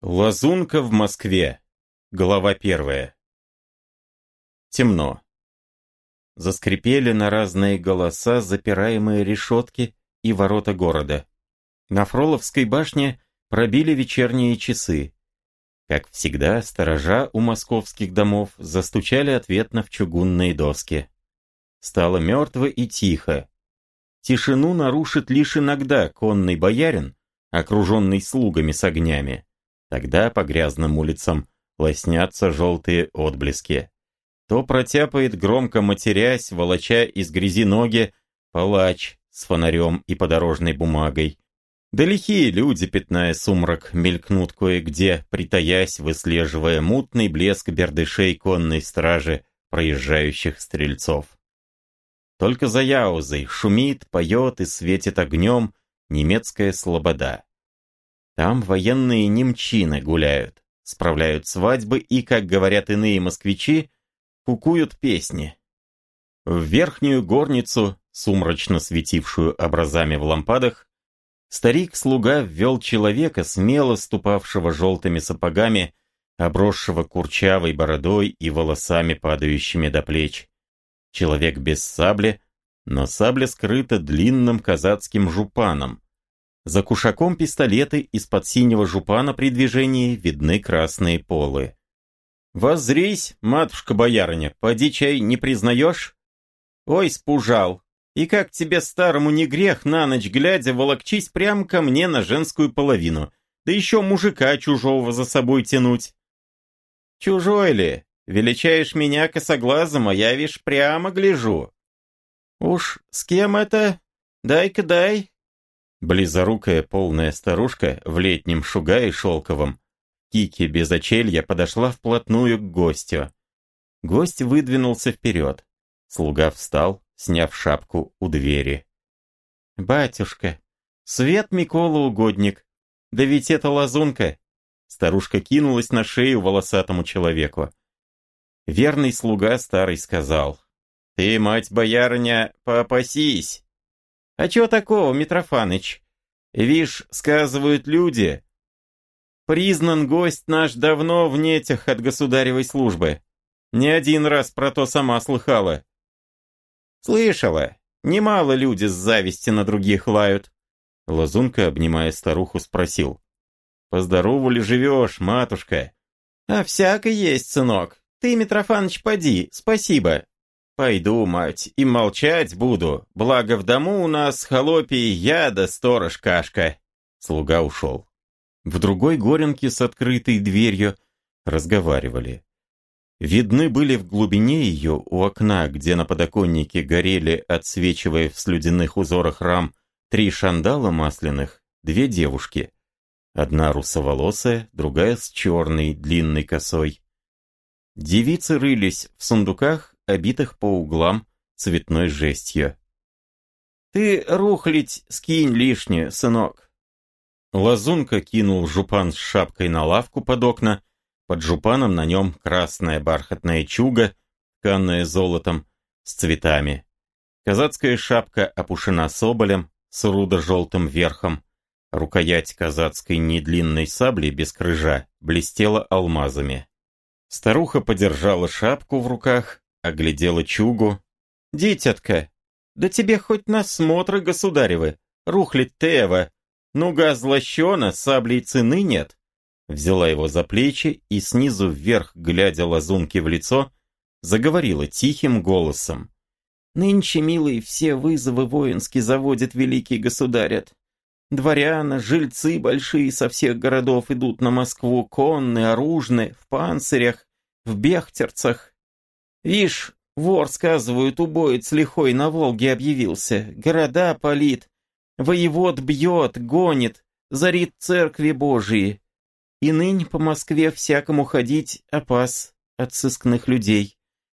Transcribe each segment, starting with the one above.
Лазунка в Москве. Глава первая. Темно. Заскрипели на разные голоса запираемые решетки и ворота города. На Фроловской башне пробили вечерние часы. Как всегда, сторожа у московских домов застучали ответно в чугунные доски. Стало мертво и тихо. Тишину нарушит лишь иногда конный боярин, окруженный слугами с огнями Тогда по грязным улицам лоснятся желтые отблески. То протяпает громко матерясь, волоча из грязи ноги, палач с фонарем и подорожной бумагой. Да лихие люди, пятная сумрак, мелькнут кое-где, притаясь, выслеживая мутный блеск бердышей конной стражи, проезжающих стрельцов. Только за Яузой шумит, поет и светит огнем немецкая слобода. Там военные немчины гуляют, справляют свадьбы и, как говорят иные москвичи, кукуют песни. В верхнюю горницу, сумрачно светившую образами в лампадах, старик-слуга ввел человека, смело ступавшего желтыми сапогами, обросшего курчавой бородой и волосами, падающими до плеч. Человек без сабли, но сабля скрыта длинным казацким жупаном, за кушаком пистолеты из-под синего жупана при движении видны красные полы. «Воззрись, матушка-боярыня, поди чай не признаешь?» «Ой, спужал! И как тебе, старому, не грех на ночь глядя волокчись прямо ко мне на женскую половину, да еще мужика чужого за собой тянуть?» «Чужой ли? Величаешь меня косоглазом, а я, вишь, прямо гляжу». «Уж с кем это? Дай-ка дай, Близорукая полная старушка в летнем шугае шелковом, кики без очелья подошла вплотную к гостю. Гость выдвинулся вперед. Слуга встал, сняв шапку у двери. «Батюшка, свет Микола угодник, да ведь это лазунка!» Старушка кинулась на шею волосатому человеку. Верный слуга старый сказал, «Ты, мать-боярыня, попасись!» А чего такого, Митрофаныч? Вишь, сказывают люди. Признан гость наш давно в нетях от государевой службы. Не один раз про то сама слыхала. Слышала. Немало люди с зависти на других лают. Лазунка, обнимая старуху, спросил. «Поздорову ли живешь, матушка?» «А всяко есть, сынок. Ты, Митрофаныч, поди, спасибо. «Пойду, мать, и молчать буду, благо в дому у нас холопий я да сторож Кашка». Слуга ушел. В другой горенке с открытой дверью разговаривали. Видны были в глубине ее, у окна, где на подоконнике горели, отсвечивая в слюдяных узорах рам, три шандала масляных, две девушки. Одна русоволосая, другая с черной длинной косой. Девицы рылись в сундуках обитых по углам цветной жестью. «Ты рухлить скинь лишнее, сынок!» Лазунка кинул жупан с шапкой на лавку под окна, под жупаном на нем красная бархатная чуга, тканная золотом, с цветами. Казацкая шапка опушена соболем с рудо-желтым верхом. Рукоять казацкой недлинной сабли без крыжа блестела алмазами. Старуха подержала шапку в руках, оглядела чугу. «Дитятка, да тебе хоть на смотры государевы, рухлит Тева, ну-га злощена, саблей цены нет». Взяла его за плечи и снизу вверх, глядя лазунки в лицо, заговорила тихим голосом. «Нынче, милые, все вызовы воински заводит великий государят. Дворяна, жильцы большие со всех городов идут на Москву, конные, оружные, в панцирях, в бехтерцах. Вишь, вор, сказывают, убоец лихой на Волге объявился, города палит, воевод бьет, гонит, зарит церкви Божии. И ныне по Москве всякому ходить опас от сыскных людей.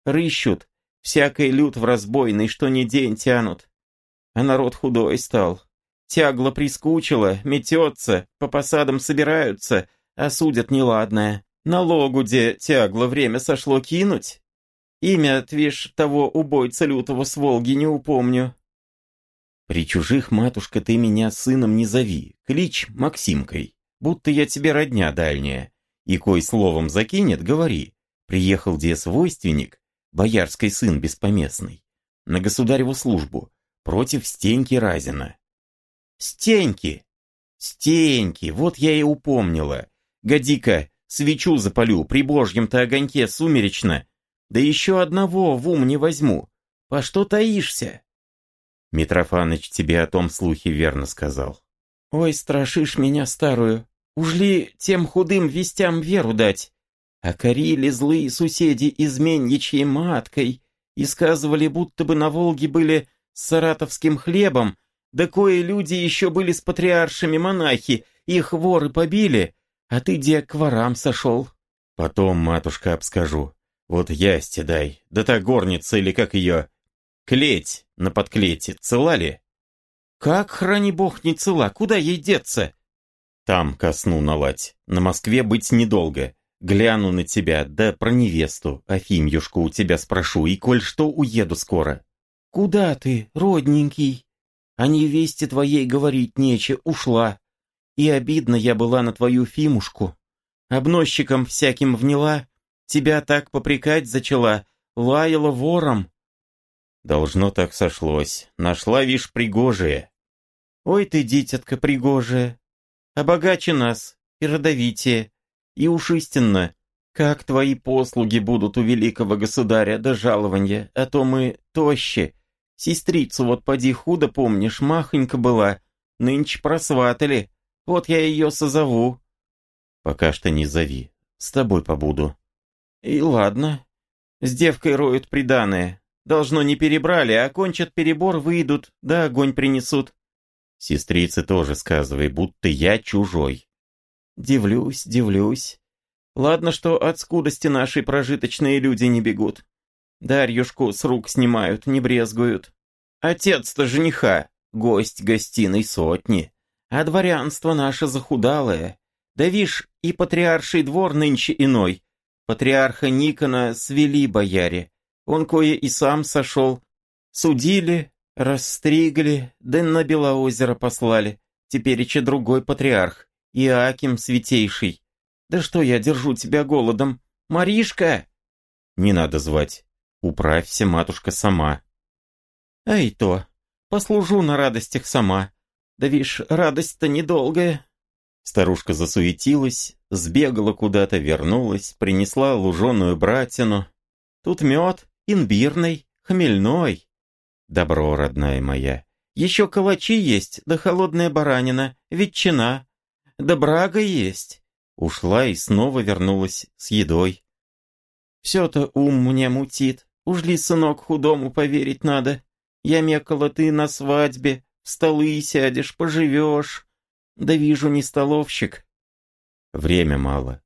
Рыщут, всякий люд в разбойный, что ни день тянут. А народ худой стал. Тягло прискучило, метется, по посадам собираются, осудят неладное. Налогу, где тягло время сошло кинуть, Имя, твиш, того убойца лютого с Волги не упомню. При чужих, матушка, ты меня сыном не зови, клич Максимкой. будто я тебе родня дальняя. И кой словом закинет, говори. Приехал где свойственник, боярский сын беспоместный, на государеву службу, против Стеньки Разина. Стеньки! Стеньки, вот я и упомнила. Годи-ка, свечу запалю, при божьем-то огоньке сумеречно. Да еще одного в ум не возьму. По что таишься? Митрофаныч тебе о том слухе верно сказал. Ой, страшишь меня старую. Уж ли тем худым вестям веру дать? А корили злые соседи изменничьей маткой и сказывали, будто бы на Волге были с саратовским хлебом, да кое люди еще были с патриаршими монахи, их воры побили, а ты где к ворам сошел? Потом, матушка, обскажу. Вот ясти дай, да та горница или как ее, Клеть на подклете цела ли? Как, храни бог, не цела, куда ей деться? Там ко сну наладь, на Москве быть недолго. Гляну на тебя, да про невесту, Афимьюшку у тебя спрошу, и коль что уеду скоро. Куда ты, родненький? О невесте твоей говорить нече, ушла. И обидно я была на твою Фимушку. Обносчиком всяким вняла, тебя так попрекать зачала, лаяла вором. Должно так сошлось. Нашла, вишь, пригожие. Ой ты, дитятка, пригожая. А богаче нас, и родовитее. И уж истинно, как твои послуги будут у великого государя до жалования, а то мы тоще. Сестрицу вот поди худо помнишь, махонька была, нынче просватали. Вот я ее созову. Пока что не зови, с тобой побуду. И ладно. С девкой роют приданое, Должно, не перебрали, а кончат перебор, выйдут, да огонь принесут. Сестрице тоже сказывай, будто я чужой. Дивлюсь, дивлюсь. Ладно, что от скудости нашей прожиточные люди не бегут. Дарьюшку с рук снимают, не брезгуют. Отец-то жениха, гость гостиной сотни. А дворянство наше захудалое. Да вишь, и патриарший двор нынче иной. Патриарха Никона свели бояре. Он кое и сам сошел. Судили, расстригли, да на Белоозеро послали. Теперь еще другой патриарх, Иаким Святейший. Да что я держу тебя голодом? Маришка!» «Не надо звать. Управься, матушка, сама». «А и то. Послужу на радостях сама. Да вишь, радость-то недолгая». Старушка засуетилась, сбегала куда-то, вернулась, принесла луженую братину. Тут мед, имбирной, хмельной. Добро, родная моя. Еще калачи есть, да холодная баранина, ветчина. Да брага есть. Ушла и снова вернулась с едой. Все-то ум мне мутит. Уж ли, сынок, худому поверить надо. Я мекала ты на свадьбе, в столы сядешь, поживешь. Да вижу, не столовщик. Время мало.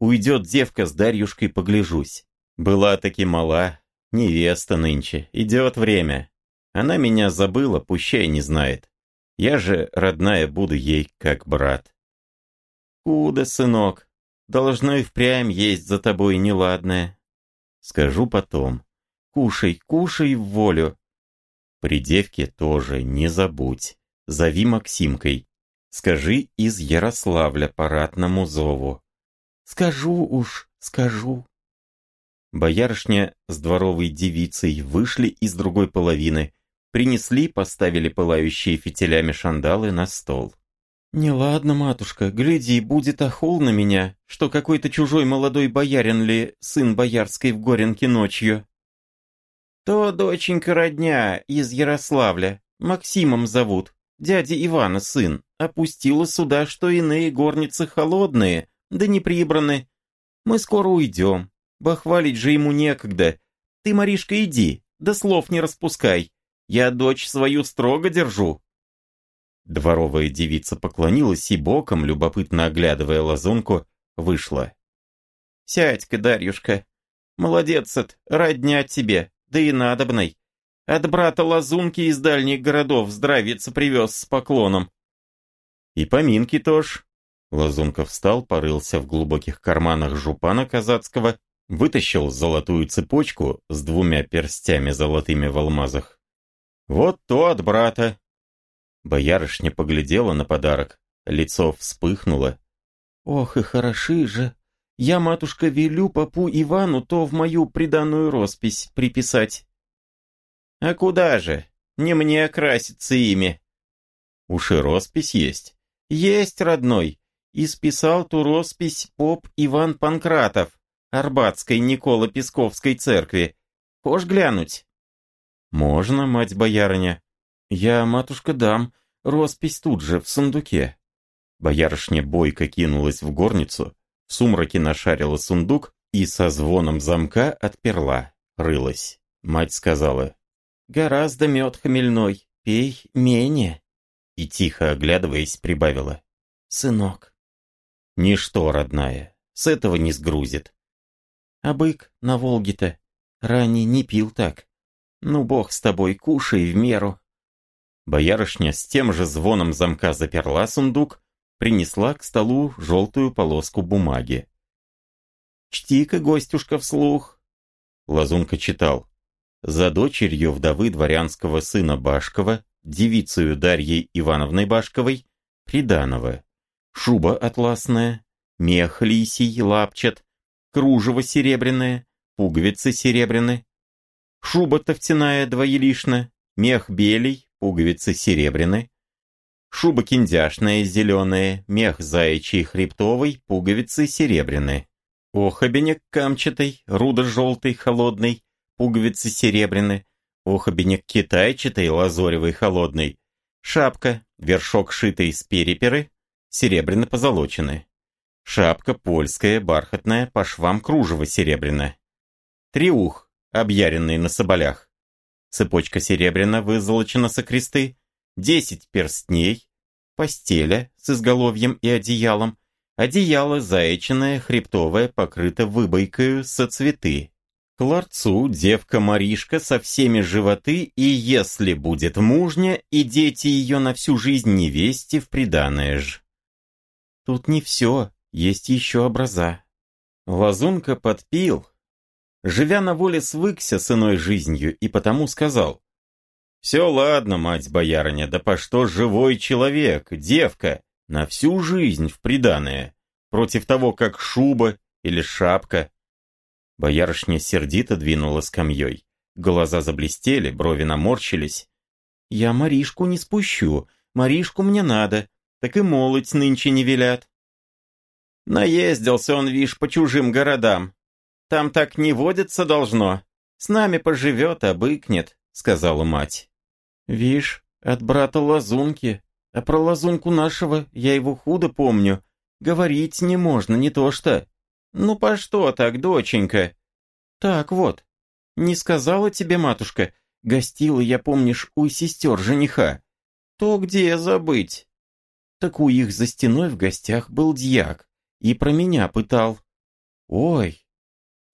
Уйдет девка с Дарьюшкой, погляжусь. Была таки мала, Невеста нынче, идет время. Она меня забыла, пущай не знает. Я же, родная, буду ей как брат. Куда, сынок? Должно и впрямь есть за тобой неладное. Скажу потом. Кушай, кушай в волю. При девке тоже не забудь. Зови Максимкой. Скажи из Ярославля по ратному зову. Скажу уж, скажу. Боярышня с дворовой девицей вышли из другой половины, принесли, поставили пылающие фитилями шандалы на стол. «Неладно, матушка, гляди, будет охол на меня, что какой-то чужой молодой боярин ли, сын боярской в Горенке ночью». «То доченька родня из Ярославля, Максимом зовут, дядя Ивана сын, опустила сюда, что иные горницы холодные, да не прибраны. Мы скоро уйдем, Бахвалить же ему некогда. Ты, Маришка, иди, да слов не распускай. Я дочь свою строго держу». Дворовая девица поклонилась и боком, любопытно оглядывая лазунку, вышла. «Сядь-ка, Дарьюшка. Молодец от, родня тебе, да и надобной. От брата лазунки из дальних городов здравица привез с поклоном». «И поминки тоже». Лазунка встал, порылся в глубоких карманах жупана казацкого вытащил золотую цепочку с двумя перстями золотыми в алмазах. «Вот то от брата!» Боярышня поглядела на подарок, лицо вспыхнуло, Ох и хороши же. Я, матушка, велю попу Ивану то в мою приданную роспись приписать. А куда же? Не мне краситься ими. Уж и роспись есть. Есть, родной. И списал ту роспись поп Иван Панкратов, Арбатской Никола Песковской церкви. Хошь глянуть? Можно, мать-боярыня. Я, матушка, дам. Роспись тут же, в сундуке. Боярышня бойко кинулась в горницу, в сумраке нашарила сундук и со звоном замка отперла, рылась. Мать сказала, «Гораздо мед хмельной, пей менее». И тихо оглядываясь, прибавила, «Сынок». «Ничто, родная, с этого не сгрузит». «А бык на Волге-то ранее не пил так. Ну, бог с тобой, кушай в меру». Боярышня с тем же звоном замка заперла сундук, принесла к столу желтую полоску бумаги. «Чти-ка, гостюшка, вслух!» Лазунка читал. За дочерью вдовы дворянского сына Башкова, девицею Дарьей Ивановной Башковой, Приданова. Шуба атласная, мех лисий, лапчат, кружево серебряное, пуговицы серебряные, шуба тофтяная двоелишна, мех белей, пуговицы серебряные, Шуба киндяшная, зеленая, мех заячий хребтовый, пуговицы серебряные. Охобенек камчатый, руда желтый, холодный, пуговицы серебряные. Охобенек китайчатый, лазоревый, холодный. Шапка, вершок шитый с переперы, серебряно позолоченный. Шапка польская, бархатная, по швам кружево серебряное. Триух, объяренный на соболях. Цепочка серебряна, вызолочена со кресты, десять перстней, постеля с изголовьем и одеялом, одеяло заячиное, хребтовое, покрыто выбойкою со цветы. К ларцу девка Маришка со всеми животы, и если будет мужня, и дети ее на всю жизнь невесте в приданое ж. Тут не все, есть еще образа. Лазунка подпил, живя на воле свыкся с иной жизнью, и потому сказал, все ладно, мать-боярыня, да по что живой человек, девка, на всю жизнь в приданое, против того, как шуба или шапка. Боярышня сердито двинула скамьей. Глаза заблестели, брови наморщились. «Я Маришку не спущу, Маришку мне надо, так и молоть нынче не велят». Наездился он, вишь, по чужим городам. Там так не водится должно. С нами поживет, обыкнет, сказала мать. Вишь, от брата Лазунки, а про Лазунку нашего я его худо помню. Говорить не можно, не то что. Ну по что так, доченька? Так вот, не сказала тебе матушка, гостила я, помнишь, у сестер жениха. То где забыть? Так у их за стеной в гостях был дьяк, и про меня пытал. Ой,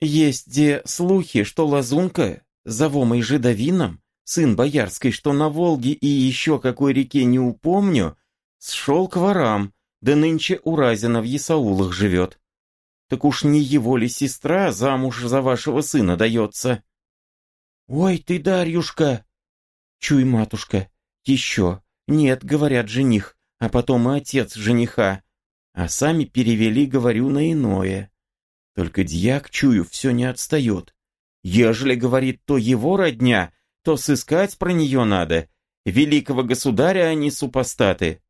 есть где слухи, что Лазунка, завомой жидовином, сын Боярской, что на Волге и еще какой реке не упомню, сшел к ворам, да нынче у Разина в Есаулах живет. Так уж не его ли сестра замуж за вашего сына дается? Ой ты, Дарьюшка! Чуй, матушка, еще. Нет, говорят, жених, а потом и отец жениха. А сами перевели, говорю, на иное. Только дьяк, чую, все не отстает. Ежели, говорит, то его родня, то сыскать про нее надо. Великого государя они супостаты.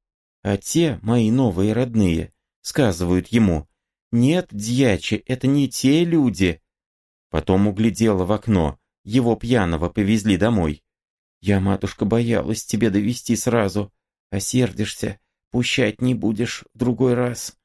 А те, мои новые родные, сказывают ему, «Нет, дьячи, это не те люди». Потом углядела в окно, его пьяного повезли домой. Я, матушка, боялась тебе довести сразу, а сердишься, пущать не будешь в другой раз.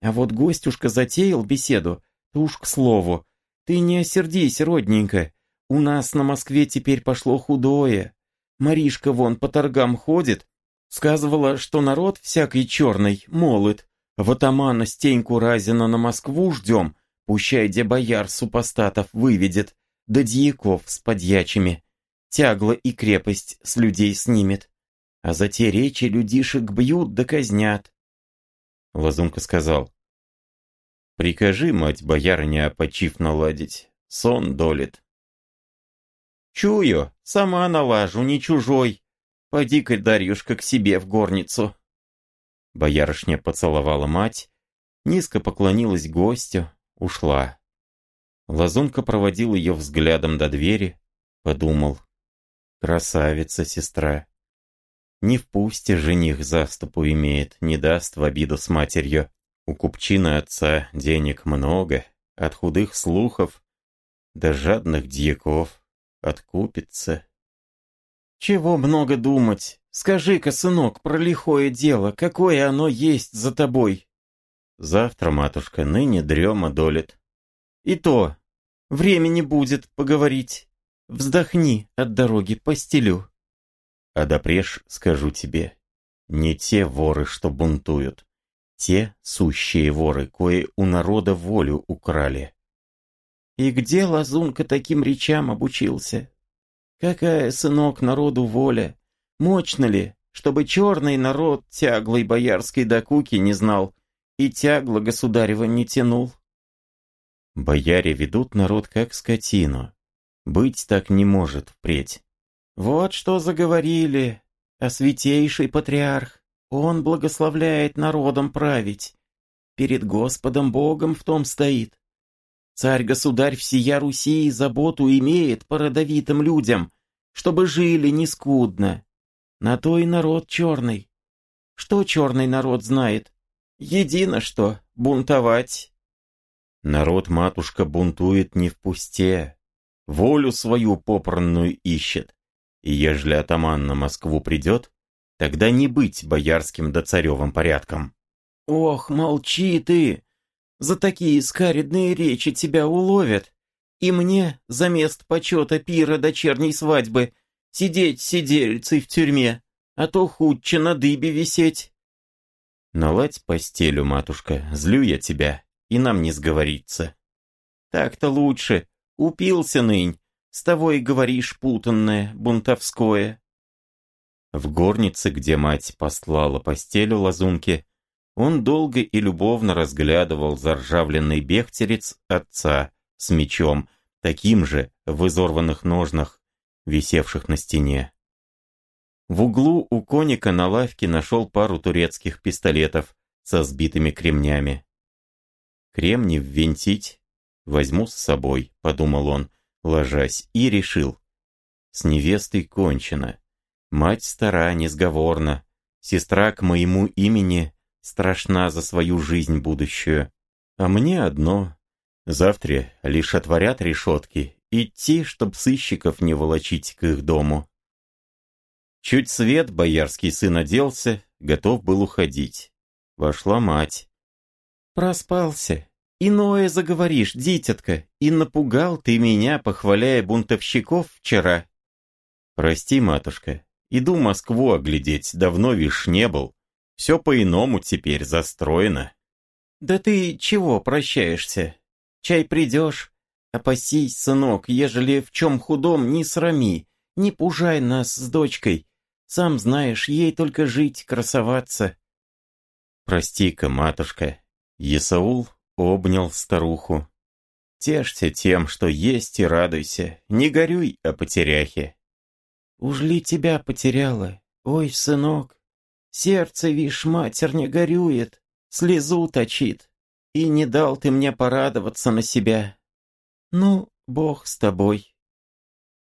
А вот гостюшка затеял беседу, то уж к слову. Ты не осердись, родненько, у нас на Москве теперь пошло худое. Маришка вон по торгам ходит. Сказывала, что народ всякий черный, молод. В атамана Стеньку Разина на Москву ждем. Пущай, где бояр супостатов выведет. Да дьяков с подьячими. Тягло и крепость с людей снимет. А за те речи людишек бьют да казнят. Лазунка сказал. Прикажи, мать боярыня, почив наладить. Сон долит. Чую, сама налажу, не чужой. Поди-ка, Дарьюшка, к себе в горницу. Боярышня поцеловала мать, Низко поклонилась гостю, ушла. Лазунка проводил ее взглядом до двери, подумал. Красавица сестра. Не в пусте жених заступу имеет, не даст в обиду с матерью. У купчины отца денег много, от худых слухов до жадных дьяков откупится. Чего много думать? Скажи-ка, сынок, про лихое дело, какое оно есть за тобой? Завтра, матушка, ныне дрема долит. И то, времени будет поговорить. Вздохни от дороги, постелю. А допреж скажу тебе, не те воры, что бунтуют, те сущие воры, кое у народа волю украли. И где Лазунка таким речам обучился? Какая, сынок, народу воля? Мощно ли, чтобы черный народ тяглой боярской докуки не знал и тягло государева не тянул? Бояре ведут народ как скотину, быть так не может впредь. Вот что заговорили, а святейший патриарх, он благословляет народом править. Перед Господом Богом в том стоит. Царь-государь всея Руси заботу имеет по родовитым людям, чтобы жили не скудно. На то и народ черный. Что черный народ знает? Едино что, бунтовать. Народ, матушка, бунтует не в пусте, волю свою попранную ищет. И ежели атаман на Москву придет, тогда не быть боярским да царевым порядком. Ох, молчи ты! За такие скаридные речи тебя уловят. И мне, за мест почета пира дочерней свадьбы, сидеть сидельцей в тюрьме, а то худче на дыбе висеть. Наладь постелю, матушка, злю я тебя, и нам не сговориться. Так-то лучше, Упился нынь, с того и говоришь путанное, бунтовское. В горнице, где мать послала постелю лазунки, он долго и любовно разглядывал заржавленный бехтерец отца с мечом, таким же в изорванных ножнах, висевших на стене. В углу у коника на лавке нашел пару турецких пистолетов со сбитыми кремнями. Кремни ввинтить, Возьму с собой, подумал он, ложась, и решил. С невестой кончено. Мать стара, несговорна. Сестра к моему имени страшна за свою жизнь будущую. А мне одно. Завтра лишь отворят решетки, идти, чтоб сыщиков не волочить к их дому. Чуть свет боярский сын оделся, готов был уходить. Вошла мать. «Проспался», Иное заговоришь, дитятка, и напугал ты меня, похваляя бунтовщиков вчера. Прости, матушка, иду Москву оглядеть, давно вишь не был. Все по-иному теперь застроено. Да ты чего прощаешься? Чай придешь? Опасись, сынок, ежели в чем худом, не срами, не пужай нас с дочкой. Сам знаешь, ей только жить, красоваться. Прости-ка, матушка. Есаул Обнял старуху. Тешься тем, что есть, и радуйся. Не горюй о потеряхе. Уж ли тебя потеряла? Ой, сынок, сердце, вишь, матерь не горюет, слезу точит. И не дал ты мне порадоваться на себя. Ну, бог с тобой.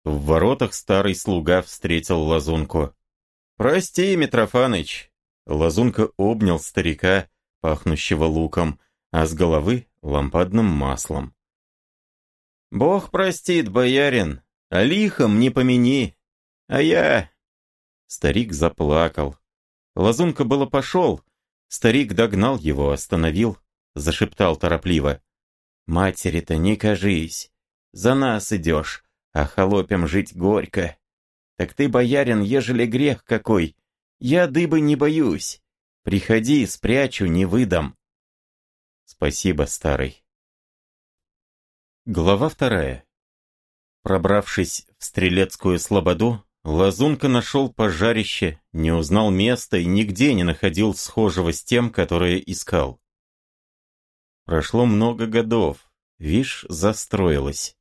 В воротах старый слуга встретил Лазунку. «Прости, Митрофаныч!» Лазунка обнял старика, пахнущего луком, а с головы лампадным маслом. «Бог простит, боярин, а лихом не помяни, а я...» Старик заплакал. Лазунка было пошел. Старик догнал его, остановил, зашептал торопливо. «Матери-то не кажись, за нас идешь, а холопям жить горько. Так ты, боярин, ежели грех какой, я дыбы не боюсь. Приходи, спрячу, не выдам. Спасибо, старый. Глава вторая. Пробравшись в Стрелецкую слободу, Лазунка нашел пожарище, не узнал места и нигде не находил схожего с тем, которое искал. Прошло много годов, вишь, застроилось.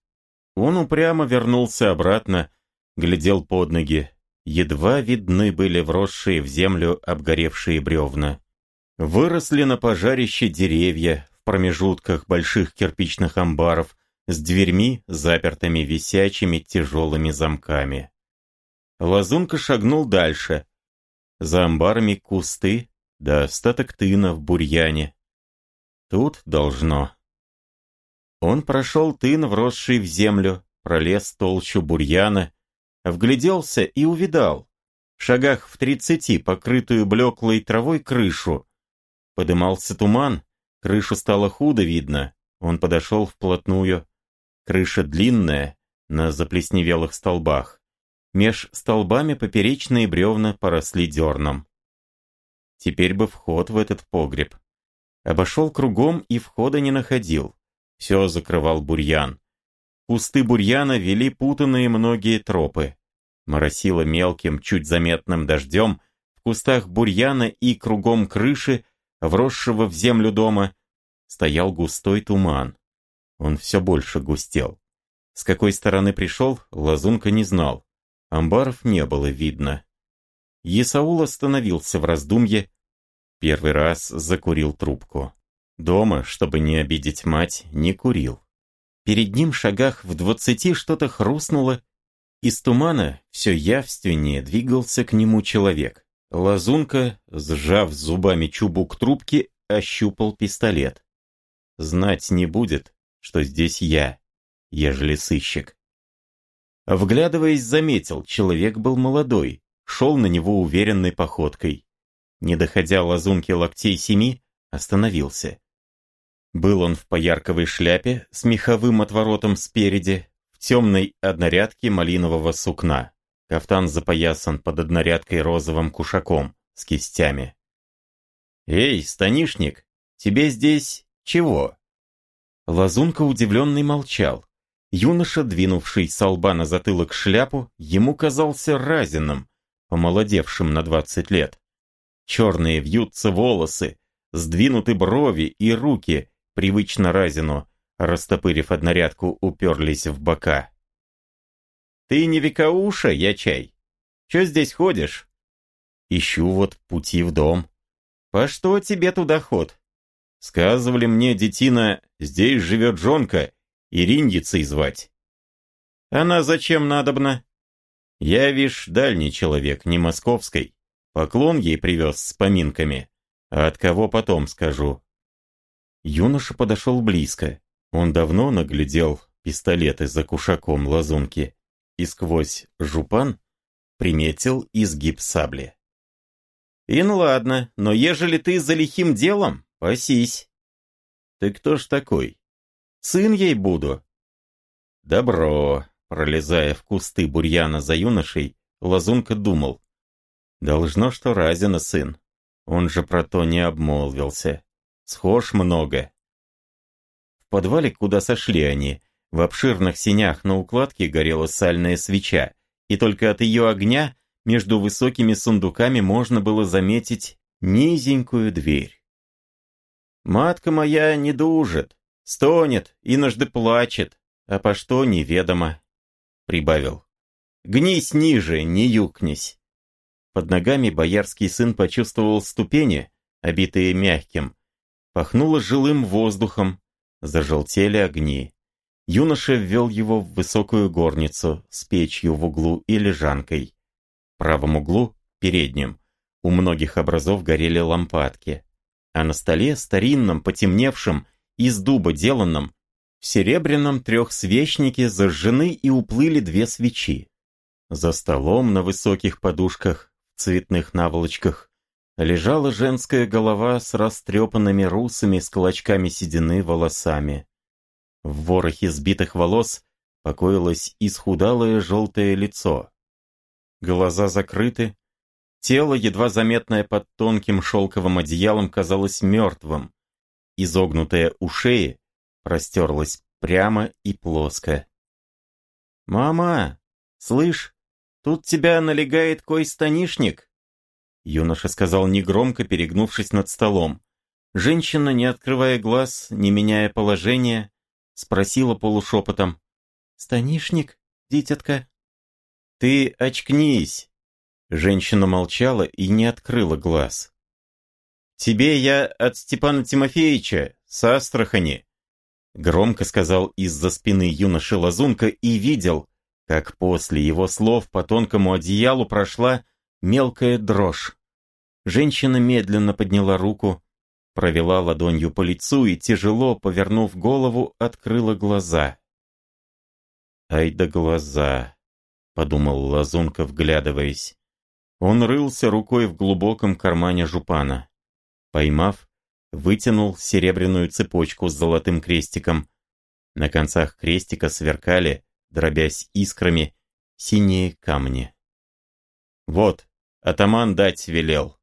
Он упрямо вернулся обратно, глядел под ноги. Едва видны были вросшие в землю обгоревшие бревна. Выросли на пожарище деревья в промежутках больших кирпичных амбаров с дверьми, запертыми висячими тяжелыми замками. Лазунка шагнул дальше. За амбарами кусты, да остаток тына в бурьяне. Тут должно. Он прошел тын, вросший в землю, пролез толщу бурьяна, вгляделся и увидал, в шагах в тридцати, покрытую блеклой травой крышу. Подымался туман, крышу стало худо видно, он подошел вплотную. Крыша длинная, на заплесневелых столбах. Меж столбами поперечные бревна поросли дерном. Теперь бы вход в этот погреб. Обошел кругом и входа не находил. Все закрывал бурьян. Кусты бурьяна вели путанные многие тропы. Моросило мелким, чуть заметным дождем, в кустах бурьяна и кругом крыши, вросшего в землю дома, стоял густой туман. Он все больше густел. С какой стороны пришел, Лазунка не знал. Амбаров не было видно. Есаул остановился в раздумье, первый раз закурил трубку. Дома, чтобы не обидеть мать, не курил. Перед ним шагах в двадцати что-то хрустнуло. Из тумана все явственнее двигался к нему человек. Лазунка, сжав зубами чубук трубки, ощупал пистолет. Знать не будет, что здесь я, ежели сыщик. Вглядываясь, заметил, человек был молодой, шел на него уверенной походкой. Не доходя лазунки локтей семи, остановился. Был он в поярковой шляпе с меховым отворотом спереди, в темной однорядке малинового сукна. Кафтан запоясан под однорядкой розовым кушаком с кистями. «Эй, станишник, тебе здесь чего?» Лазунка удивленный молчал. Юноша, двинувший с лба на затылок шляпу, ему казался разином, помолодевшим на двадцать лет. Черные вьются волосы, сдвинуты брови и руки, привычно разину, растопырив однорядку, уперлись в бока. «Ты не векауша, я чай? Че здесь ходишь?» «Ищу вот пути в дом». «По что тебе туда ход?» «Сказывали мне, детина, здесь живет жонка, Ириндицей звать. Она зачем надобна? Я, вишь, дальний человек, не московской. Поклон ей привез с поминками. А от кого потом скажу. Юноша подошел близко. Он давно наглядел пистолеты за кушаком лазунки и сквозь жупан приметил изгиб сабли. «Ин ладно, но ежели ты за лихим делом, пасись». «Ты кто ж такой?» Сын ей буду». «Добро», — пролезая в кусты бурьяна за юношей, Лазунка думал. «Должно, что Разина сын. Он же про то не обмолвился. Схож много». В подвале, куда сошли они, в обширных синях на укладке горела сальная свеча, и только от ее огня между высокими сундуками можно было заметить низенькую дверь. «Матка моя не дужит», Стонет, иножды плачет, а по что неведомо. Прибавил. Гнись ниже, не юкнись. Под ногами боярский сын почувствовал ступени, обитые мягким. Пахнуло жилым воздухом, зажелтели огни. Юноша ввел его в высокую горницу с печью в углу и лежанкой. В правом углу, переднем, у многих образов горели лампадки. А на столе, старинном, потемневшем, из дуба деланном, в серебряном трехсвечнике зажжены и уплыли две свечи. За столом на высоких подушках, в цветных наволочках, лежала женская голова с растрепанными русами с клочками седины волосами. В ворохе сбитых волос покоилось исхудалое желтое лицо. Глаза закрыты, тело, едва заметное под тонким шелковым одеялом, казалось мертвым, изогнутая у шеи, простерлась прямо и плоско. «Мама, слышь, тут тебя налегает кой станишник?» Юноша сказал негромко, перегнувшись над столом. Женщина, не открывая глаз, не меняя положения, спросила полушепотом. «Станишник, дитятка?» «Ты очкнись!» Женщина молчала и не открыла глаз. Тебе я от Степана Тимофеевича, с Астрахани!» Громко сказал из-за спины юноши Лазунка и видел, как после его слов по тонкому одеялу прошла мелкая дрожь. Женщина медленно подняла руку, провела ладонью по лицу и, тяжело повернув голову, открыла глаза. «Ай да глаза!» — подумал Лазунка, вглядываясь. Он рылся рукой в глубоком кармане жупана. Поймав, вытянул серебряную цепочку с золотым крестиком. На концах крестика сверкали, дробясь искрами, синие камни. «Вот, атаман дать велел».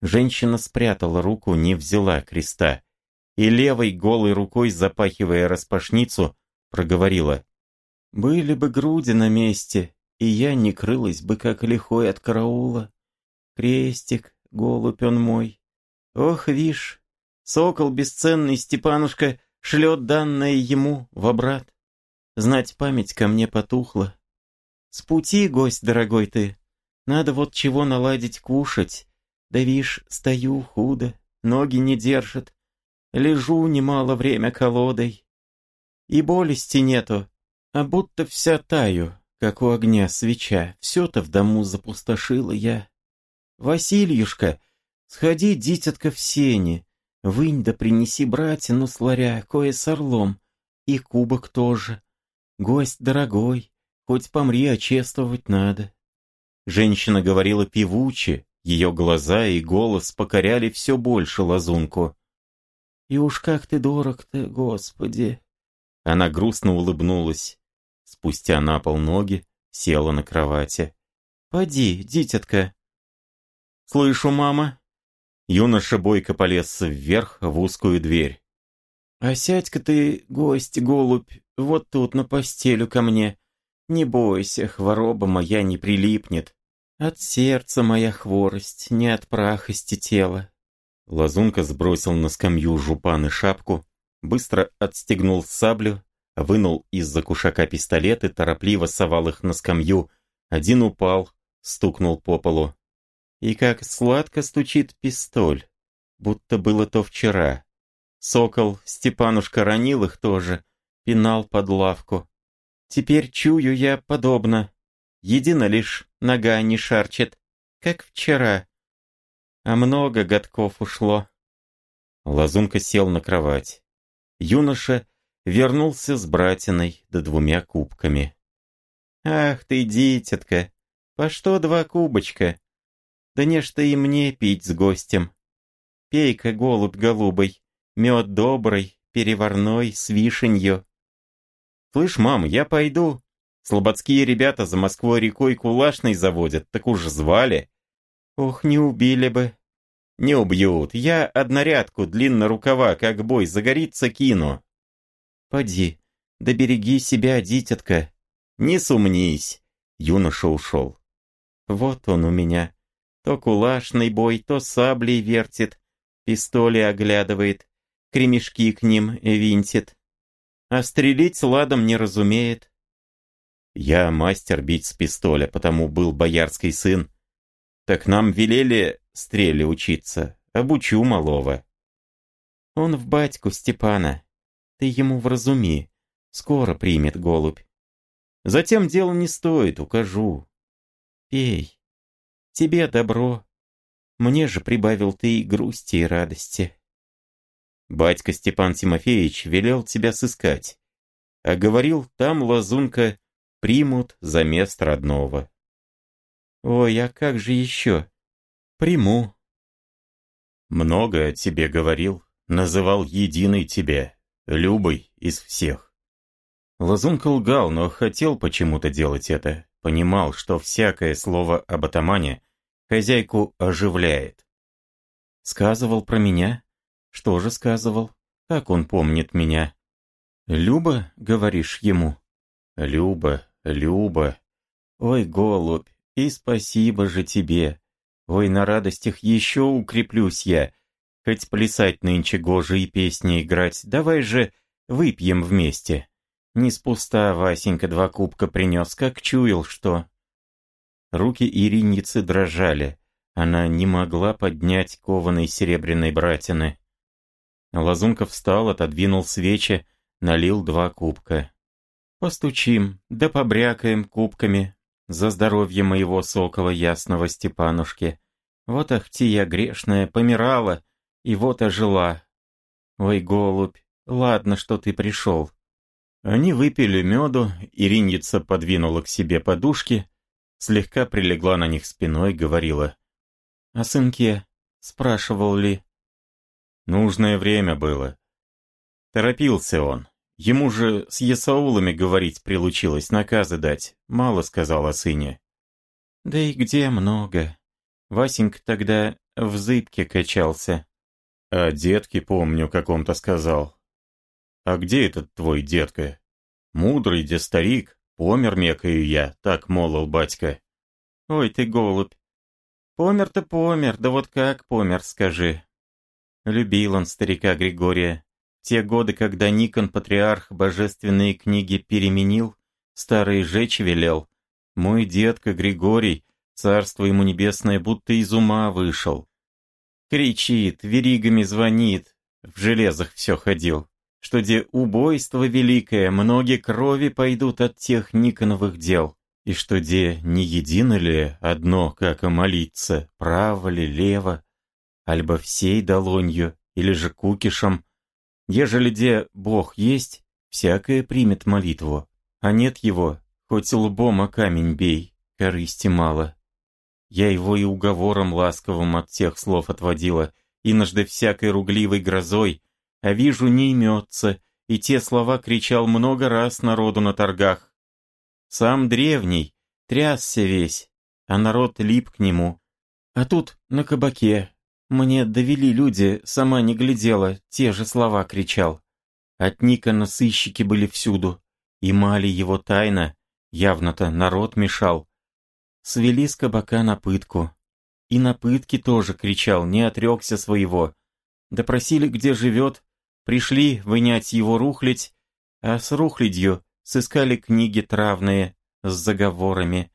Женщина спрятала руку, не взяла креста, и левой голой рукой, запахивая распашницу, проговорила. «Были бы груди на месте, и я не крылась бы, как лихой от караула. Крестик, голубь он мой. Ох, вишь, сокол бесценный Степанушка шлет данное ему в обрат. Знать память ко мне потухла. С пути, гость дорогой ты, надо вот чего наладить кушать. Да вишь, стою худо, ноги не держат. Лежу немало время колодой. И болести нету, а будто вся таю, как у огня свеча. Все-то в дому запустошила я. Васильюшка, сходи, дитятка, в сене. Вынь да принеси братину с ларя, кое с орлом. И кубок тоже. Гость дорогой, хоть помри, а чествовать надо. Женщина говорила певуче, ее глаза и голос покоряли все больше лазунку. «И уж как ты дорог-то, Господи!» Она грустно улыбнулась. Спустя на пол ноги, села на кровати. «Поди, дитятка!» «Слышу, мама!» Юноша бойко полез вверх в узкую дверь. «А сядь-ка ты, гость, голубь, вот тут на постелю ко мне. Не бойся, хвороба моя не прилипнет. От сердца моя хворость, не от прахости тела. Лазунка сбросил на скамью жупан и шапку, быстро отстегнул саблю, вынул из-за кушака пистолет и торопливо совал их на скамью. Один упал, стукнул по полу. И как сладко стучит пистоль, будто было то вчера. Сокол Степанушка ронил их тоже, пинал под лавку. Теперь чую я подобно. Едино лишь нога не шарчет, как вчера. А много годков ушло. Лазунка сел на кровать. Юноша вернулся с братиной да двумя кубками. «Ах ты, дитятка, по что два кубочка? Да не что и мне пить с гостем. Пей-ка, голубь голубой, мед добрый, переварной, с вишенью. Слышь, мам, я пойду, Слободские ребята за Москвой рекой Кулашной заводят, так уж звали. Ох, не убили бы. Не убьют. Я однорядку, длинно рукава, как бой, загорится кину. Поди, да береги себя, дитятка. Не сумнись. Юноша ушел. Вот он у меня. То кулашный бой, то саблей вертит, пистоли оглядывает, кремешки к ним винтит. А стрелить ладом не разумеет. Я мастер бить с пистоля, потому был боярский сын. Так нам велели стреле учиться, обучу малого. Он в батьку Степана. Ты ему вразуми, скоро примет голубь. Затем дело не стоит, укажу. Пей. Тебе добро. Мне же прибавил ты и грусти, и радости. Батька Степан Тимофеевич велел тебя сыскать. А говорил, там лазунка примут за место родного. Ой, а как же еще? Приму. Много о тебе говорил, называл единой тебе, Любой из всех. Лазунка лгал, но хотел почему-то делать это. Понимал, что всякое слово об атамане хозяйку оживляет. Сказывал про меня? Что же сказывал? Как он помнит меня? Люба, говоришь ему? Люба, Люба. Ой, голубь, и спасибо же тебе. Ой, на радостях еще укреплюсь я. Хоть плясать нынче гоже и песни играть, давай же выпьем вместе. Не спуста Васенька два кубка принес, как чуял, что... Руки Ириницы дрожали. Она не могла поднять кованой серебряной братины. Лазунка встал, отодвинул свечи, налил два кубка. «Постучим, да побрякаем кубками за здоровье моего сокола ясного Степанушки. Вот ахти я грешная, помирала, и вот ожила. Ой, голубь, ладно, что ты пришел». Они выпили меду, Ириньица подвинула к себе подушки, слегка прилегла на них спиной, говорила. «О сынке спрашивал ли?» Нужное время было. Торопился он. Ему же с Есаулами говорить прилучилось, наказы дать. Мало сказал о сыне. Да и где много. Васенька тогда в зыбке качался. А детки, помню, каком-то сказал. А где этот твой детка? Мудрый, де старик, помер мекаю я, так молол батька. Ой ты, голубь. Помер-то помер, да вот как помер, скажи. Любил он старика Григория. Те годы, когда Никон, патриарх, божественные книги переменил, старые жечь велел. Мой детка Григорий, царство ему небесное, будто из ума вышел. Кричит, веригами звонит, в железах все ходил, что где убойство великое, многие крови пойдут от тех Никоновых дел, и что где не едино ли одно, как молиться, право ли, лево, альбо всей долонью, или же кукишем, Ежели где Бог есть, всякое примет молитву, а нет его, хоть лбом о камень бей, корысти мало. Я его и уговором ласковым от тех слов отводила, и нажды всякой ругливой грозой, а вижу, не имется, и те слова кричал много раз народу на торгах. Сам древний, трясся весь, а народ лип к нему. А тут на кабаке мне довели люди, сама не глядела, те же слова кричал. От Никона сыщики были всюду, и мали его тайно, явно-то народ мешал. Свели с кабака на пытку. И на пытке тоже кричал, не отрекся своего. Допросили, где живет, пришли вынять его рухлядь, а с рухлядью сыскали книги травные с заговорами.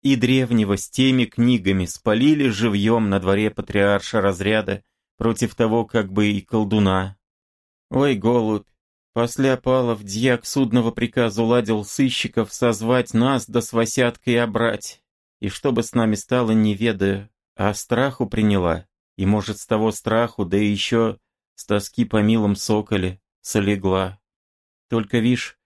И древнего с теми книгами спалили живьем на дворе патриарша разряда против того как бы и колдуна. Ой, голубь, после опалов дьяк судного приказа уладил сыщиков созвать нас да с Васяткой обрать, и чтобы с нами стало не ведая, а страху приняла, и может с того страху, да еще с тоски по милым соколе, солегла. Только вишь,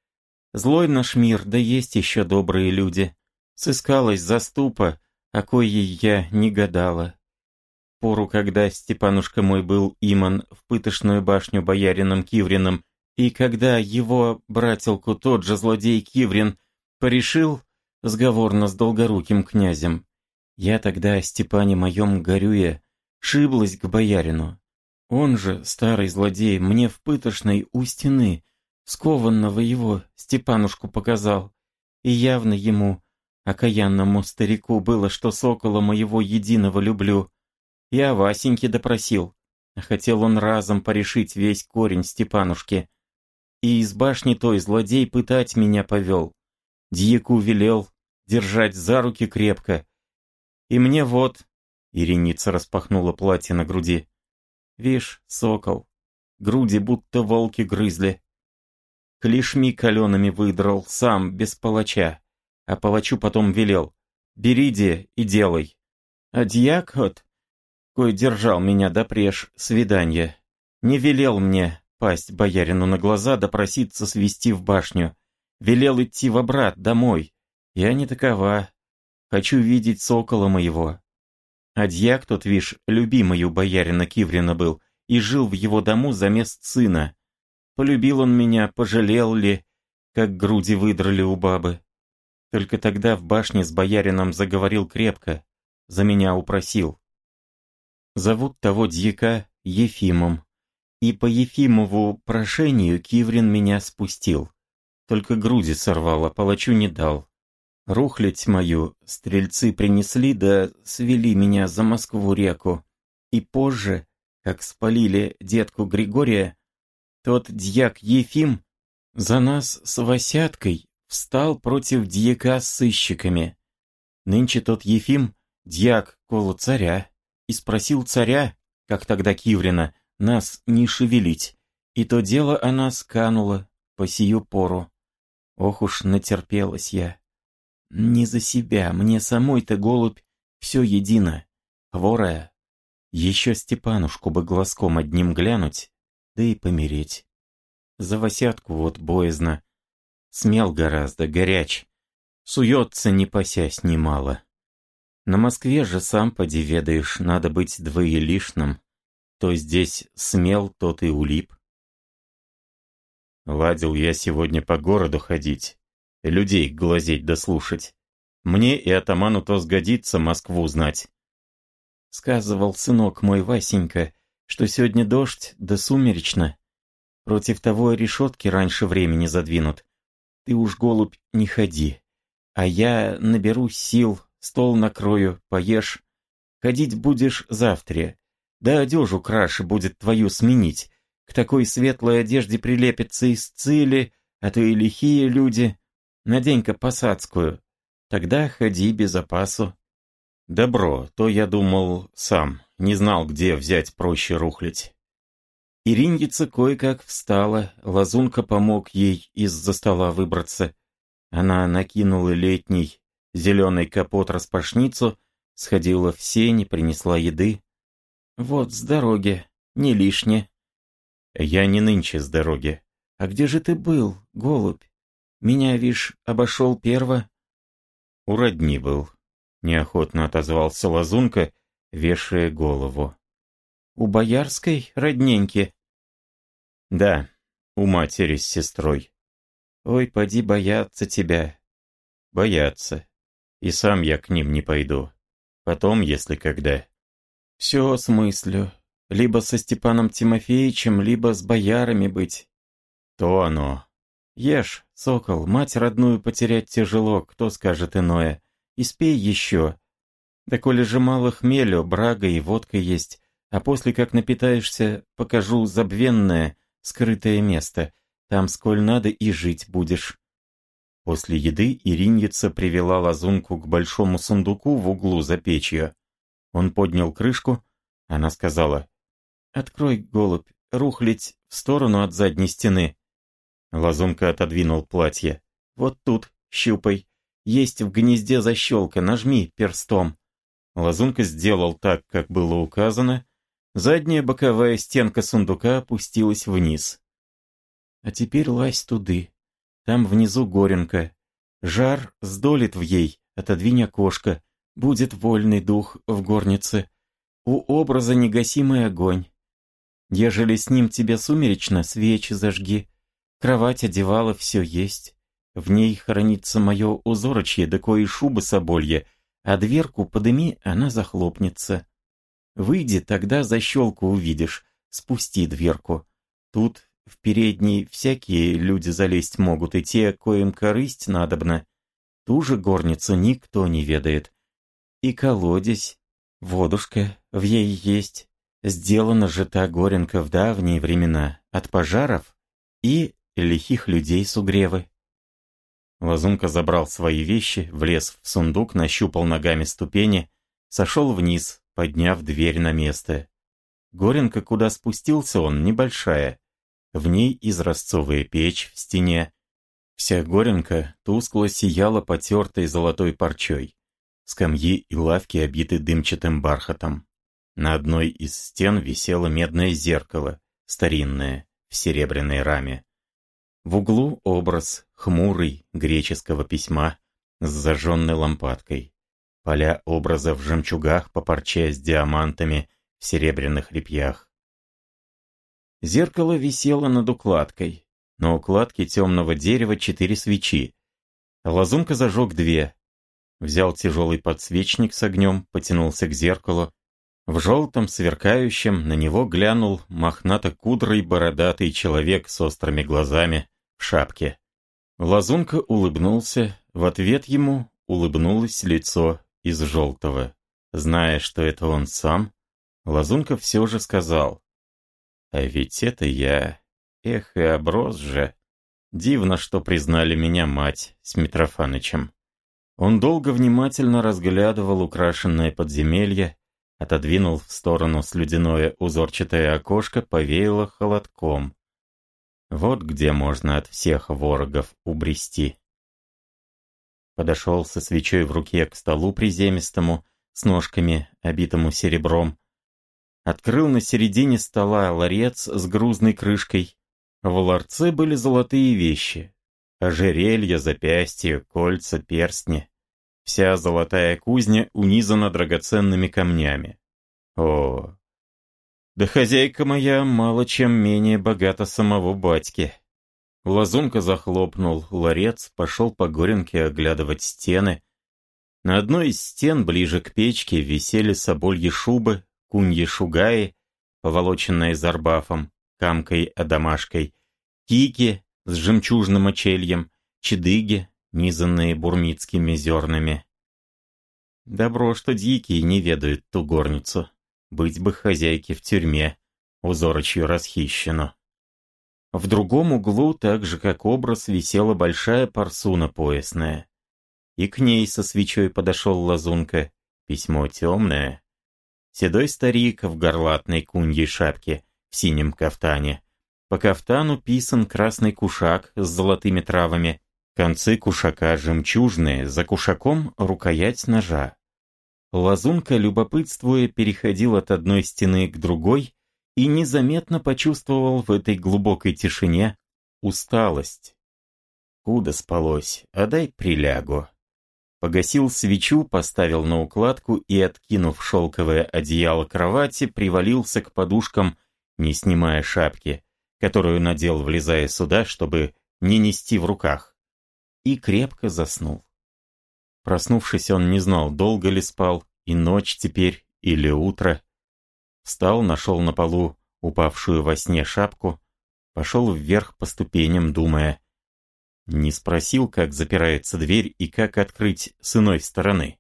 злой наш мир, да есть еще добрые люди сыскалась заступа, о коей я не гадала. Пору, когда Степанушка мой был иман в пытошную башню боярином Киврином, и когда его братилку тот же злодей Киврин порешил сговорно с долгоруким князем, я тогда о Степане моем горюя шиблась к боярину. Он же, старый злодей, мне в пытошной у стены скованного его Степанушку показал, и явно ему Окаянному старику было, что сокола моего единого люблю. Я Васеньке допросил. Хотел он разом порешить весь корень Степанушки. И из башни той злодей пытать меня повел. Дьяку велел держать за руки крепко. И мне вот... Иреница распахнула платье на груди. Вишь, сокол, груди будто волки грызли. Клешми калеными выдрал, сам, без палача а палачу потом велел «Бериди и делай». А дьяк вот, кой держал меня допреж свидания, не велел мне пасть боярину на глаза допроситься свести в башню, велел идти в обрат домой. Я не такова, хочу видеть сокола моего. А дьяк тот, вишь, любимый у боярина Киврина был и жил в его дому за мест сына. Полюбил он меня, пожалел ли, как груди выдрали у бабы. Только тогда в башне с боярином заговорил крепко, за меня упросил. Зовут того дьяка Ефимом, и по Ефимову прошению Киврин меня спустил. Только груди сорвало, палачу не дал. Рухлядь мою стрельцы принесли, да свели меня за Москву-реку. И позже, как спалили детку Григория, тот дьяк Ефим за нас с Васяткой встал против дьяка с сыщиками. Нынче тот Ефим, дьяк, коло царя. И спросил царя, как тогда Киврина, нас не шевелить. И то дело она сканула по сию пору. Ох уж натерпелась я. Не за себя, мне самой-то голубь все едино, хворая. Еще Степанушку бы глазком одним глянуть, да и помереть. За Васятку вот боязно. Смел гораздо, горяч. Суется, не пасясь немало. На Москве же сам поди ведаешь, надо быть двоелишным. То здесь смел, тот и улип. Ладил я сегодня по городу ходить, людей глазеть да слушать. Мне и атаману то сгодится Москву знать. Сказывал сынок мой Васенька, что сегодня дождь да сумеречно. Против того решетки раньше времени задвинут. Ты уж, голубь, не ходи. А я наберу сил, стол накрою, поешь. Ходить будешь завтра. Да одежу краше будет твою сменить. К такой светлой одежде прилепятся из цили, а то и лихие люди. Надень-ка посадскую. Тогда ходи без опасу. Добро, то я думал сам, не знал, где взять проще рухлить. Ириндица кое-как встала, лазунка помог ей из-за стола выбраться. Она накинула летний зеленый капот-распашницу, сходила в сень, принесла еды. «Вот с дороги, не лишне». «Я не нынче с дороги». «А где же ты был, голубь? Меня, вишь, обошел перво». «У родни был», — неохотно отозвался Лазунка, вешая голову. «У боярской родненьки?» «Да, у матери с сестрой». «Ой, поди бояться тебя». «Бояться. И сам я к ним не пойду. Потом, если когда». «Все смыслю. Либо со Степаном Тимофеевичем, либо с боярами быть». «То оно». «Ешь, сокол, мать родную потерять тяжело, кто скажет иное. И спей еще. Да коли же мало хмелю, брага и водка есть, а после как напитаешься, покажу забвенное, скрытое место. Там сколь надо и жить будешь». После еды Ириньица привела лазунку к большому сундуку в углу за печью. Он поднял крышку, она сказала, «Открой, голубь, рухлить в сторону от задней стены». Лазунка отодвинул платье. «Вот тут, щупай. Есть в гнезде защелка, нажми перстом». Лазунка сделал так, как было указано. Задняя боковая стенка сундука опустилась вниз. «А теперь лазь туды. Там внизу горенка. Жар сдолит в ей, отодвинь окошко. Будет вольный дух в горнице. У образа негасимый огонь. Ежели с ним тебе сумеречно, свечи зажги. Кровать, одевала, все есть. В ней хранится мое узорочье, да кое шубы соболье, а дверку подыми, она захлопнется. Выйди, тогда защелку увидишь, спусти дверку. Тут в передней всякие люди залезть могут, и те, коим корысть надобно. Ту же горницу никто не ведает. И колодец, водушка в ей есть. Сделана же та горенка в давние времена, от пожаров и лихих людей с угревы. Лазунка забрал свои вещи, влез в сундук, нащупал ногами ступени, сошел вниз, подняв дверь на место. Горенка, куда спустился он, небольшая. В ней изразцовая печь в стене. Вся горенка тускло сияла потертой золотой парчой. Скамьи и лавки обиты дымчатым бархатом. На одной из стен висело медное зеркало, старинное, в серебряной раме. В углу образ, хмурый, греческого письма с зажженной лампадкой. Поля образа в жемчугах по парче с диамантами в серебряных репьях. Зеркало висело над укладкой. На укладке темного дерева четыре свечи. Лазунка зажег две. Взял тяжелый подсвечник с огнем, потянулся к зеркалу, в желтом, сверкающем, на него глянул мохнато-кудрый бородатый человек с острыми глазами в шапке. Лазунка улыбнулся, в ответ ему улыбнулось лицо из желтого. Зная, что это он сам, Лазунка все же сказал. «А ведь это я. Эх, и оброс же. Дивно, что признали меня мать с Митрофанычем. Он долго внимательно разглядывал украшенное подземелье, отодвинул в сторону слюдяное узорчатое окошко, повеяло холодком. Вот где можно от всех ворогов убрести. Подошел со свечой в руке к столу приземистому, с ножками, обитому серебром. Открыл на середине стола ларец с грузной крышкой. В ларце были золотые вещи. Ожерелья, запястья, кольца, перстни. Вся золотая кузня унизана драгоценными камнями. О, да хозяйка моя мало чем менее богата самого батьки. Лазунка захлопнул ларец, пошел по горенке оглядывать стены. На одной из стен, ближе к печке, висели собольи шубы, куньи шугаи, поволоченные зарбафом, камкой-адамашкой, кики с жемчужным очельем, чедыги, низанные бурмицкими зернами. Добро, что дикие не ведают ту горницу. Быть бы хозяйке в тюрьме, узорочью расхищено. В другом углу, так же как образ, висела большая парсуна поясная. И к ней со свечой подошел лазунка. Письмо темное. Седой старик в горлатной куньей шапке, в синем кафтане. По кафтану писан красный кушак с золотыми травами. Концы кушака жемчужные, за кушаком рукоять ножа. Лазунка, любопытствуя, переходил от одной стены к другой и незаметно почувствовал в этой глубокой тишине усталость. Куда спалось, а дай прилягу. Погасил свечу, поставил на укладку и, откинув шелковое одеяло кровати, привалился к подушкам, не снимая шапки, которую надел, влезая сюда, чтобы не нести в руках, и крепко заснул. Проснувшись, он не знал, долго ли спал, и ночь теперь, или утро. Встал, нашел на полу упавшую во сне шапку, пошел вверх по ступеням, думая. Не спросил, как запирается дверь и как открыть с иной стороны.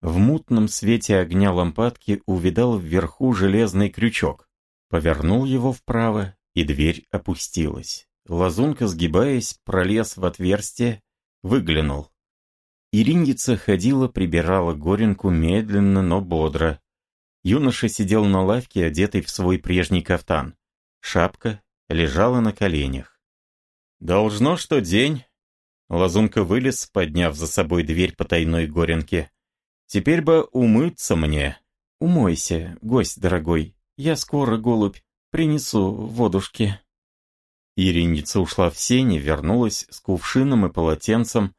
В мутном свете огня лампадки увидал вверху железный крючок. Повернул его вправо, и дверь опустилась. Лазунка, сгибаясь, пролез в отверстие, выглянул. Ириндица ходила, прибирала горенку медленно, но бодро. Юноша сидел на лавке, одетый в свой прежний кафтан. Шапка лежала на коленях. «Должно, что день». Лазунка вылез, подняв за собой дверь потайной горенки. «Теперь бы умыться мне». «Умойся, гость дорогой. Я скоро, голубь, принесу водушки». Ириница ушла в сени, вернулась с кувшином и полотенцем,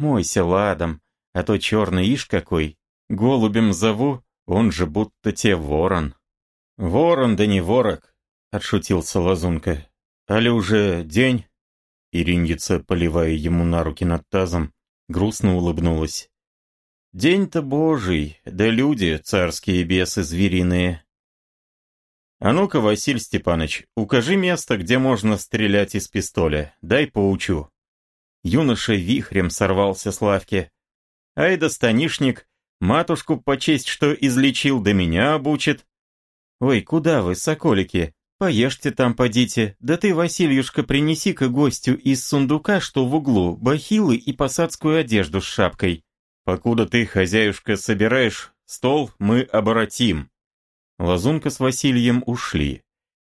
Мойся ладом, а то черный ишь какой. Голубем зову, он же будто те ворон. Ворон да не ворог, отшутился Лазунка. Али уже день? Ириндица, поливая ему на руки над тазом, грустно улыбнулась. День-то божий, да люди, царские бесы звериные. А ну-ка, Василий Степанович, укажи место, где можно стрелять из пистоля, дай поучу. Юноша вихрем сорвался с лавки. Ай да станишник, матушку почесть, что излечил, да меня обучит. Ой, куда вы, соколики? Поешьте там, подите. Да ты, Васильюшка, принеси-ка гостю из сундука, что в углу, бахилы и посадскую одежду с шапкой. Покуда ты, хозяюшка, собираешь стол, мы оборотим. Лазунка с Васильем ушли.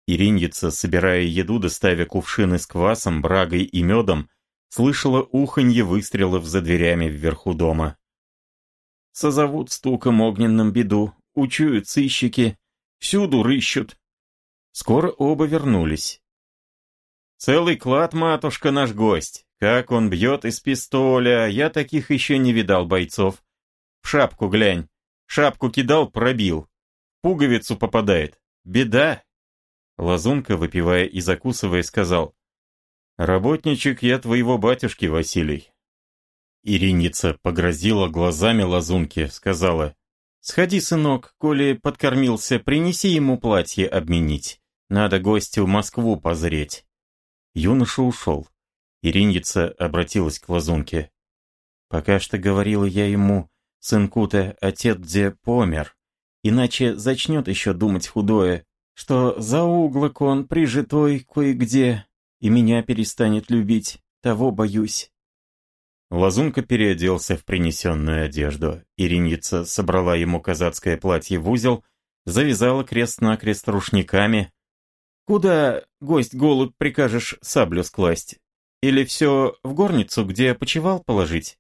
Ириндица, собирая еду, доставя кувшины с квасом, брагой и медом, слышала уханье выстрелов за дверями вверху дома. Созовут стуком огненным беду, учуют сыщики, всюду рыщут. Скоро оба вернулись. «Целый клад, матушка, наш гость. Как он бьет из пистоля, я таких еще не видал бойцов. В шапку глянь. Шапку кидал, пробил. Пуговицу попадает. Беда!» Лазунка, выпивая и закусывая, сказал, «Работничек я твоего батюшки, Василий». Ириница погрозила глазами лазунки, сказала, «Сходи, сынок, коли подкормился, принеси ему платье обменить. Надо гостю Москву позреть». Юноша ушел. Ириница обратилась к лазунке. «Пока что говорила я ему, сынку-то отец где помер, иначе зачнет еще думать худое, что за углок он прижитой кое-где, и меня перестанет любить, того боюсь. Лазунка переоделся в принесенную одежду. Ириньица собрала ему казацкое платье в узел, завязала крест-накрест рушниками. «Куда, гость-голубь, прикажешь саблю скласть? Или все в горницу, где почевал, положить?»